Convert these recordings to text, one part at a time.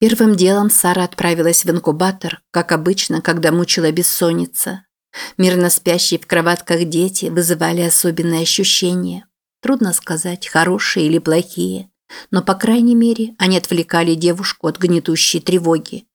Первым делом Сара отправилась в инкубатор, как обычно, когда мучила бессонница. Мирно спящие в кроватках дети вызывали особенные ощущения. Трудно сказать, хорошие или плохие, но, по крайней мере, они отвлекали девушку от гнетущей тревоги.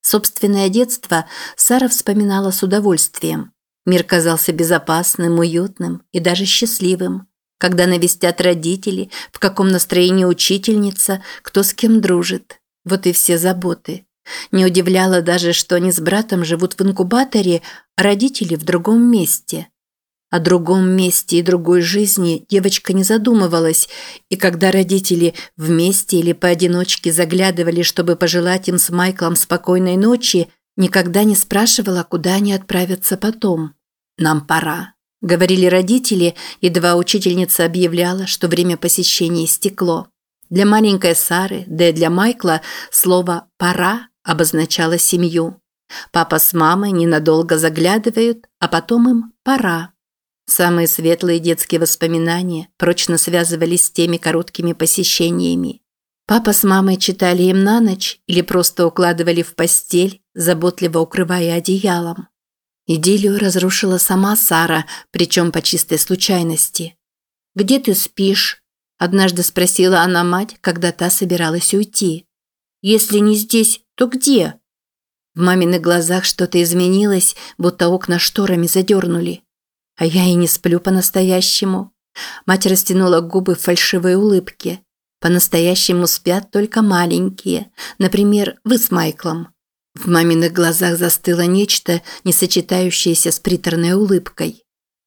Собственное детство Сара вспоминала с удовольствием. Мир казался безопасным, уютным и даже счастливым. Когда навестят родители, в каком настроении учительница, кто с кем дружит. Вот и все заботы. Не удивляло даже, что они с братом живут в инкубаторе, а родители в другом месте. О другом месте и другой жизни девочка не задумывалась, и когда родители вместе или поодиночке заглядывали, чтобы пожелать им с Майклом спокойной ночи, никогда не спрашивала, куда они отправятся потом. «Нам пора», – говорили родители, едва учительница объявляла, что время посещения истекло. Для маленькой Сары, да и для Майкла слово «пора» обозначало семью. Папа с мамой ненадолго заглядывают, а потом им «пора». Самые светлые детские воспоминания прочно связывались с теми короткими посещениями. Папа с мамой читали им на ночь или просто укладывали в постель, заботливо укрывая одеялом. Идиллию разрушила сама Сара, причем по чистой случайности. «Где ты спишь?» – однажды спросила она мать, когда та собиралась уйти. «Если не здесь, то где?» В маминых глазах что-то изменилось, будто окна шторами задернули. А я и не сплю по-настоящему. Мать растянула губы в фальшивой улыбке. По-настоящему спят только маленькие, например, вы с Майклом. В маминых глазах застыло нечто, не сочетающееся с приторной улыбкой.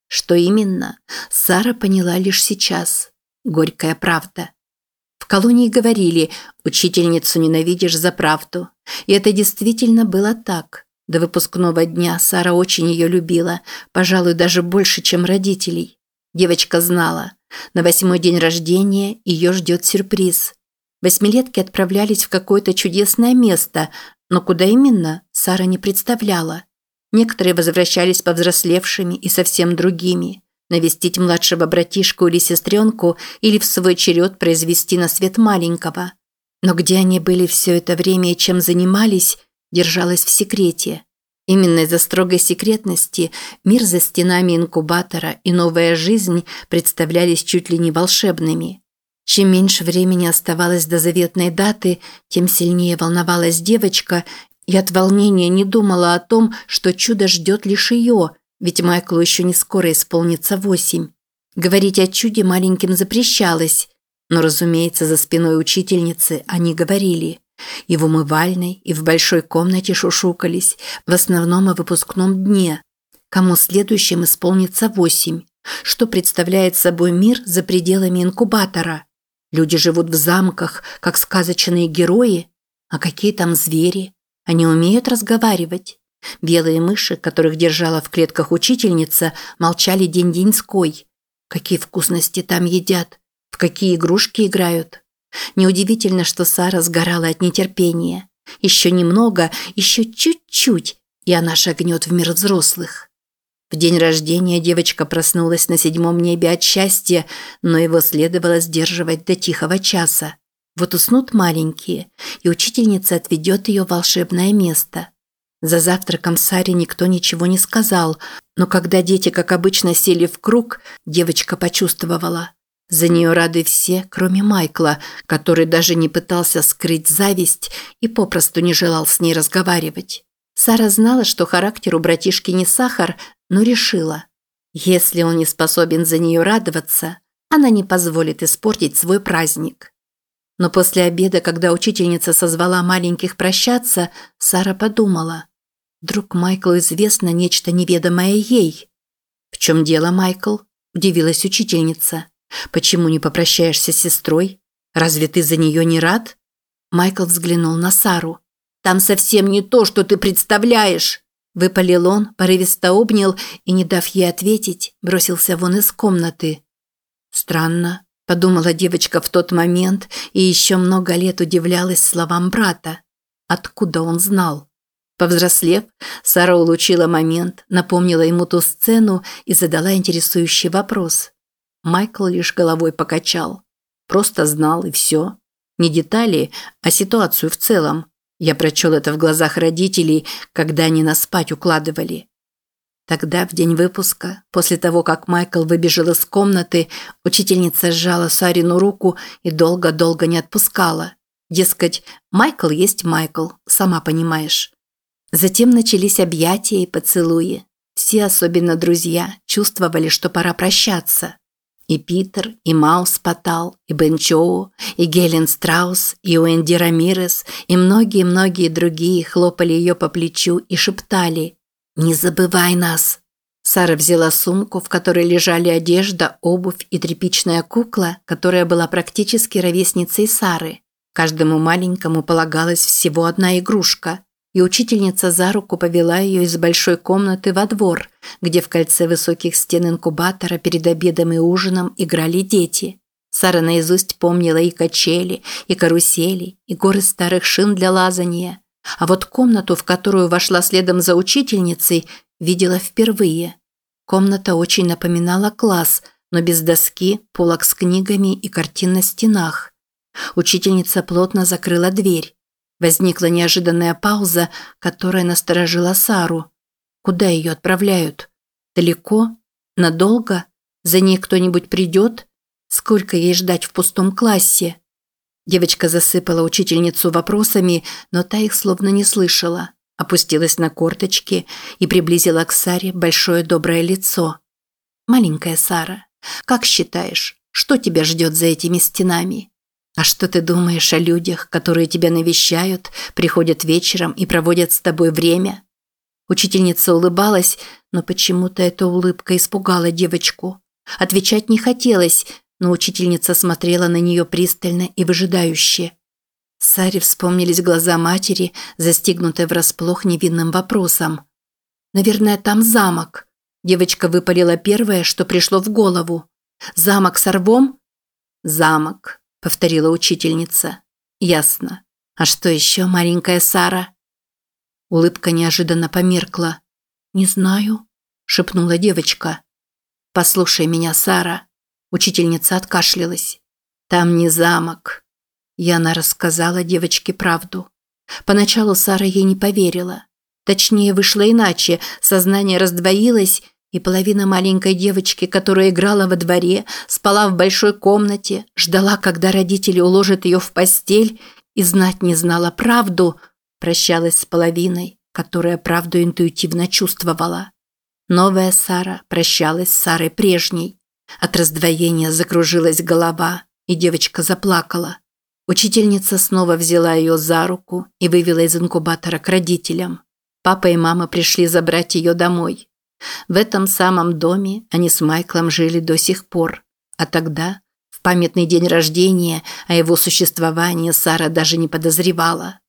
Что именно, Сара поняла лишь сейчас. Горькая правда. В колонии говорили «учительницу ненавидишь за правду». И это действительно было так. До выпускного дня Сара очень ее любила, пожалуй, даже больше, чем родителей. Девочка знала, на восьмой день рождения ее ждет сюрприз. Восьмилетки отправлялись в какое-то чудесное место, но куда именно, Сара не представляла. Некоторые возвращались повзрослевшими и совсем другими. Навестить младшего братишку или сестренку или в свой черед произвести на свет маленького. Но где они были все это время и чем занимались, держалась в секрете. Именно из-за строгой секретности мир за стенами инкубатора и новая жизнь представлялись чуть ли не волшебными. Чем меньше времени оставалось до заветной даты, тем сильнее волновалась девочка и от волнения не думала о том, что чудо ждет лишь ее, ведь Майклу еще не скоро исполнится восемь. Говорить о чуде маленьким запрещалось, но, разумеется, за спиной учительницы они говорили – и в умывальной, и в большой комнате шушукались, в основном о выпускном дне. Кому следующим исполнится восемь. Что представляет собой мир за пределами инкубатора? Люди живут в замках, как сказочные герои. А какие там звери? Они умеют разговаривать. Белые мыши, которых держала в клетках учительница, молчали день-деньской. Какие вкусности там едят? В какие игрушки играют? Неудивительно, что Сара сгорала от нетерпения. Еще немного, еще чуть-чуть, и она шагнет в мир взрослых. В день рождения девочка проснулась на седьмом небе от счастья, но его следовало сдерживать до тихого часа. Вот уснут маленькие, и учительница отведет ее в волшебное место. За завтраком Саре никто ничего не сказал, но когда дети, как обычно, сели в круг, девочка почувствовала – за нее рады все, кроме Майкла, который даже не пытался скрыть зависть и попросту не желал с ней разговаривать. Сара знала, что характер у братишки не сахар, но решила. Если он не способен за нее радоваться, она не позволит испортить свой праздник. Но после обеда, когда учительница созвала маленьких прощаться, Сара подумала. Вдруг Майклу известно нечто неведомое ей. «В чем дело, Майкл?» – удивилась учительница. Почему не попрощаешься с сестрой? Разве ты за нее не рад? Майкл взглянул на Сару. Там совсем не то, что ты представляешь. Выпалил он, порывисто обнял и, не дав ей ответить, бросился вон из комнаты. Странно, подумала девочка в тот момент и еще много лет удивлялась словам брата. Откуда он знал? Повзрослев, Сара улучила момент, напомнила ему ту сцену и задала интересующий вопрос. Майкл лишь головой покачал. Просто знал и все. Не детали, а ситуацию в целом. Я прочел это в глазах родителей, когда они нас спать укладывали. Тогда, в день выпуска, после того, как Майкл выбежал из комнаты, учительница сжала Сарину руку и долго-долго не отпускала. Дескать, Майкл есть Майкл, сама понимаешь. Затем начались объятия и поцелуи. Все, особенно друзья, чувствовали, что пора прощаться. И Питер, и Маус Патал, и Бен Чоу, и Гелен Страус, и Уэнди Рамирес, и многие-многие другие хлопали ее по плечу и шептали «Не забывай нас!». Сара взяла сумку, в которой лежали одежда, обувь и тряпичная кукла, которая была практически ровесницей Сары. Каждому маленькому полагалась всего одна игрушка, и учительница за руку повела ее из большой комнаты во двор, где в кольце высоких стен инкубатора перед обедом и ужином играли дети. Сара наизусть помнила и качели, и карусели, и горы старых шин для лазания – а вот комнату, в которую вошла следом за учительницей, видела впервые. Комната очень напоминала класс, но без доски, полок с книгами и картин на стенах. Учительница плотно закрыла дверь. Возникла неожиданная пауза, которая насторожила Сару. Куда ее отправляют? Далеко? Надолго? За ней кто-нибудь придет? Сколько ей ждать в пустом классе? Девочка засыпала учительницу вопросами, но та их словно не слышала. Опустилась на корточки и приблизила к Саре большое доброе лицо. «Маленькая Сара, как считаешь, что тебя ждет за этими стенами? А что ты думаешь о людях, которые тебя навещают, приходят вечером и проводят с тобой время?» Учительница улыбалась, но почему-то эта улыбка испугала девочку. Отвечать не хотелось, но учительница смотрела на нее пристально и выжидающе. Саре вспомнились глаза матери, застигнутые врасплох невинным вопросом. «Наверное, там замок». Девочка выпалила первое, что пришло в голову. «Замок с орвом?» «Замок», – повторила учительница. «Ясно. А что еще, маленькая Сара?» Улыбка неожиданно померкла. «Не знаю», – шепнула девочка. «Послушай меня, Сара. Учительница откашлялась. «Там не замок». Яна рассказала девочке правду. Поначалу Сара ей не поверила. Точнее, вышло иначе. Сознание раздвоилось, и половина маленькой девочки, которая играла во дворе, спала в большой комнате, ждала, когда родители уложат ее в постель, и знать не знала правду, прощалась с половиной, которая правду интуитивно чувствовала. Новая Сара прощалась с Сарой прежней. От раздвоения закружилась голова, и девочка заплакала. Учительница снова взяла ее за руку и вывела из инкубатора к родителям. Папа и мама пришли забрать ее домой. В этом самом доме они с Майклом жили до сих пор. А тогда, в памятный день рождения, о его существовании Сара даже не подозревала.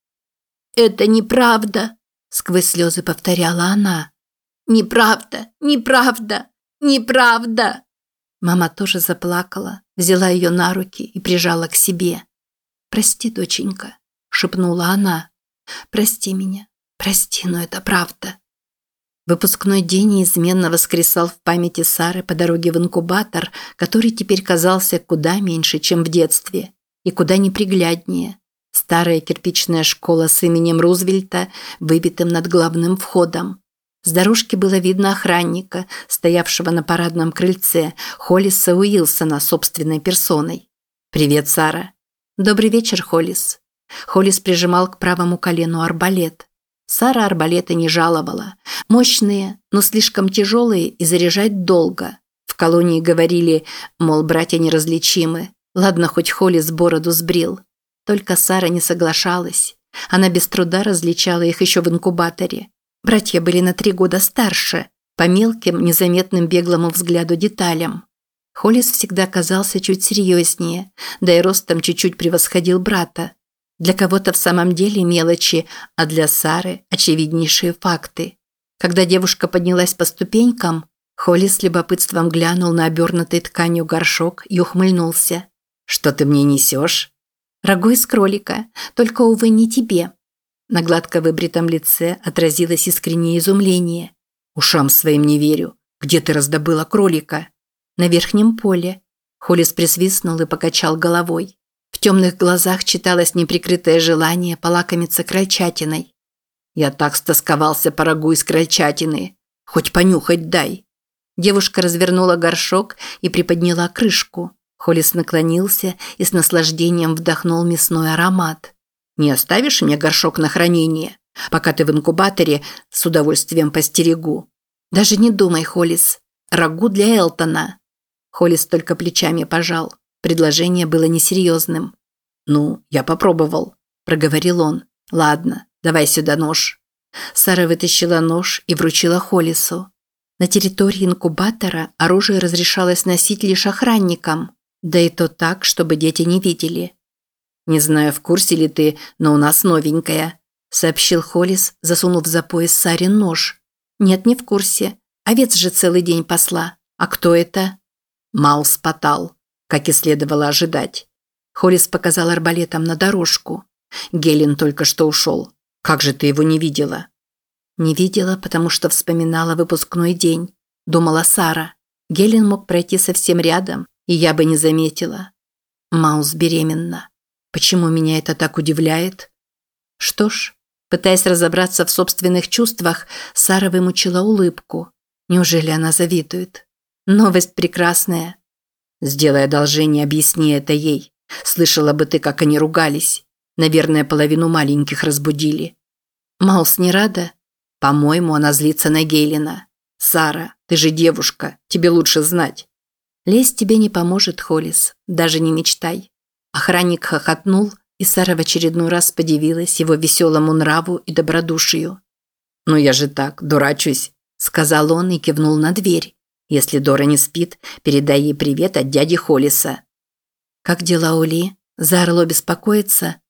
«Это неправда», – сквозь слезы повторяла она. «Неправда, неправда, неправда». Мама тоже заплакала, взяла ее на руки и прижала к себе. «Прости, доченька», – шепнула она. «Прости меня, прости, но это правда». Выпускной день неизменно воскресал в памяти Сары по дороге в инкубатор, который теперь казался куда меньше, чем в детстве, и куда непригляднее. Старая кирпичная школа с именем Рузвельта, выбитым над главным входом. С дорожки было видно охранника, стоявшего на парадном крыльце, Холлиса Уилсона собственной персоной. «Привет, Сара». «Добрый вечер, Холлис». Холлис прижимал к правому колену арбалет. Сара арбалеты не жаловала. Мощные, но слишком тяжелые и заряжать долго. В колонии говорили, мол, братья неразличимы. Ладно, хоть Холлис бороду сбрил. Только Сара не соглашалась. Она без труда различала их еще в инкубаторе. Братья были на три года старше, по мелким, незаметным беглому взгляду деталям. Холлис всегда казался чуть серьезнее, да и ростом чуть-чуть превосходил брата. Для кого-то в самом деле мелочи, а для Сары – очевиднейшие факты. Когда девушка поднялась по ступенькам, Холлис с любопытством глянул на обернутый тканью горшок и ухмыльнулся. «Что ты мне несешь?» «Рогу из кролика, только, увы, не тебе», на гладко выбритом лице отразилось искреннее изумление. «Ушам своим не верю. Где ты раздобыла кролика?» «На верхнем поле». Холлис присвистнул и покачал головой. В темных глазах читалось неприкрытое желание полакомиться крольчатиной. «Я так стосковался по рагу из крольчатины. Хоть понюхать дай». Девушка развернула горшок и приподняла крышку. Холлис наклонился и с наслаждением вдохнул мясной аромат. «Не оставишь мне горшок на хранение? Пока ты в инкубаторе, с удовольствием постерегу». «Даже не думай, Холлис. Рагу для Элтона». Холлис только плечами пожал. Предложение было несерьезным. «Ну, я попробовал», – проговорил он. «Ладно, давай сюда нож». Сара вытащила нож и вручила Холлису. На территории инкубатора оружие разрешалось носить лишь охранникам, да и то так, чтобы дети не видели. «Не знаю, в курсе ли ты, но у нас новенькая», – сообщил Холлис, засунув за пояс Саре нож. «Нет, не в курсе. Овец же целый день посла. А кто это?» Маус Патал как и следовало ожидать. Холлис показал арбалетом на дорожку. Гелен только что ушел. Как же ты его не видела? Не видела, потому что вспоминала выпускной день. Думала Сара. Гелен мог пройти совсем рядом, и я бы не заметила. Маус беременна. Почему меня это так удивляет? Что ж, пытаясь разобраться в собственных чувствах, Сара вымучила улыбку. Неужели она завидует? Новость прекрасная. Сделай одолжение, объясни это ей. Слышала бы ты, как они ругались. Наверное, половину маленьких разбудили. Маус не рада? По-моему, она злится на Гейлина. Сара, ты же девушка, тебе лучше знать. Лезть тебе не поможет, Холлис, даже не мечтай. Охранник хохотнул, и Сара в очередной раз подивилась его веселому нраву и добродушию. «Ну я же так, дурачусь», – сказал он и кивнул на дверь. Если Дора не спит, передай ей привет от дяди Холлиса. Как дела у Ли? Зарло беспокоится?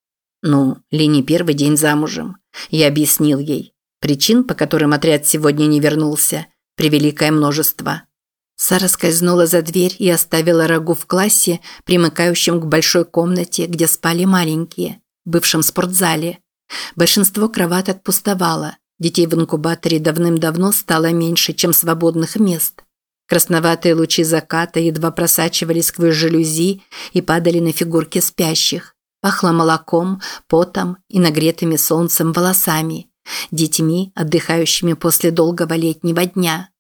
Ну, Ли не первый день замужем. Я объяснил ей. Причин, по которым отряд сегодня не вернулся, превеликое множество. Сара скользнула за дверь и оставила Рагу в классе, примыкающем к большой комнате, где спали маленькие, бывшем спортзале. Большинство кроваток пустовало. Детей в инкубаторе давным-давно стало меньше, чем свободных мест. Красноватые лучи заката едва просачивались сквозь жалюзи и падали на фигурки спящих. Пахло молоком, потом и нагретыми солнцем волосами, детьми, отдыхающими после долгого летнего дня.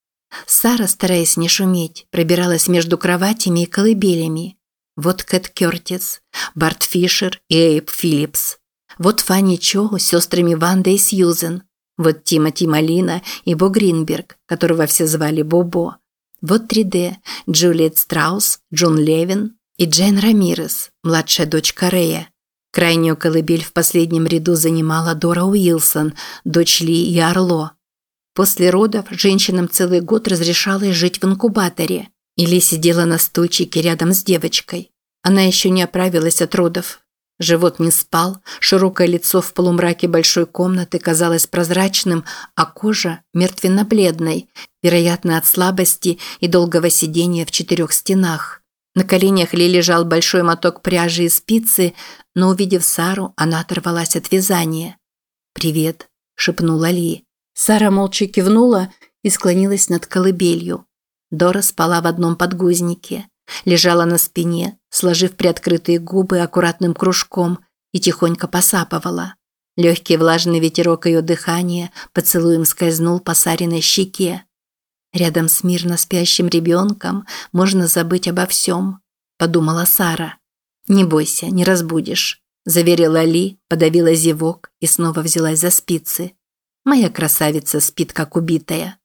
Сара, стараясь не шуметь, пробиралась между кроватями и колыбелями. Вот Кэт Кёртис, Барт Фишер и Эйб Филлипс. Вот Фанни Чоу с сестрами Ванда и Сьюзен. Вот Тимоти Малина и Бо Гринберг, которого все звали Бобо. Вот 3D, Джулиет Страус, Джон Левин и Джейн Рамирес, младшая дочка Рэя. Крайнюю колыбель в последнем ряду занимала Дора Уилсон, дочь Ли и Орло. После родов женщинам целый год разрешалось жить в инкубаторе. Или сидела на стульчике рядом с девочкой. Она еще не оправилась от родов. Живот не спал, широкое лицо в полумраке большой комнаты казалось прозрачным, а кожа мертвенно-бледной, вероятно, от слабости и долгого сидения в четырех стенах. На коленях Ли лежал большой моток пряжи и спицы, но, увидев Сару, она оторвалась от вязания. «Привет», – шепнула Ли. Сара молча кивнула и склонилась над колыбелью. Дора спала в одном подгузнике. Лежала на спине, сложив приоткрытые губы аккуратным кружком и тихонько посапывала. Легкий влажный ветерок ее дыхания поцелуем скользнул по Сариной щеке. Рядом с мирно спящим ребенком можно забыть обо всем, подумала Сара. Не бойся, не разбудишь, заверила Ли, подавила зевок и снова взялась за спицы. Моя красавица спит как убитая.